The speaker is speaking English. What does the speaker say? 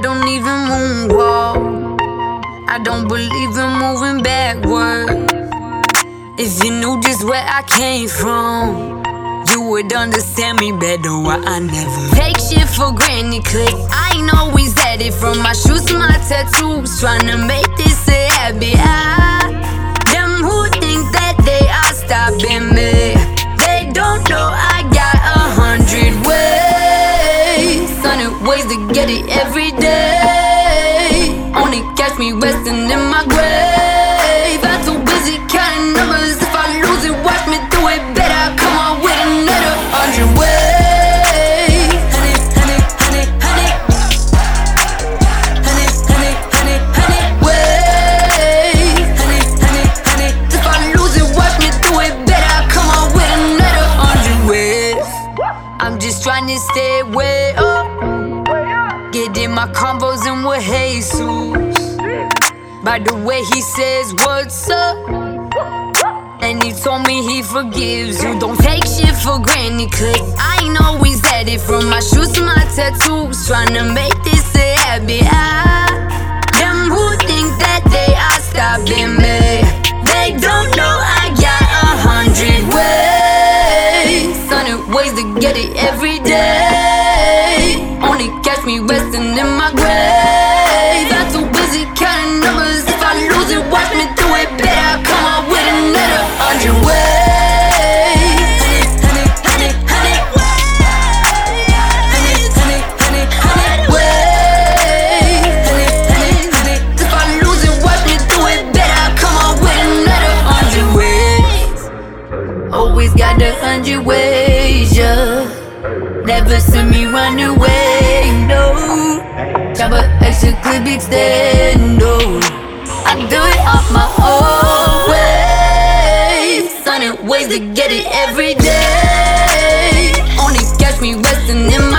don't even moonwalk. I don't believe in moving backward. If you knew just where I came from, you would understand me better. Why I never take shit for granted. Cause I ain't always at it. From my shoes to my tattoos, trying to make to get it every day. Only catch me resting in my grave. I'm too busy counting numbers. If I lose it, watch me do it better. Come on with another hundred ways. Honey, honey, honey, honey. Honey, honey, honey, honey ways. Honey, honey, honey. If I lose it, watch me do it better. Come on with another hundred ways. I'm just trying to stay way up. Oh. In my combos and with Jesus. By the way he says what's up. And he told me he forgives you. Don't take shit for granted, cause I ain't always at it. From my shoes to my tattoos, trying to make this a habit. I, them who think that they are stopping me, they don't know I got a hundred ways. Hundred ways to get it every day. Always got a hundred ways, yeah. Never see me run away, no. A extra clip extend, no. I do it off my own way. Hundred ways to get it every day. Only catch me resting in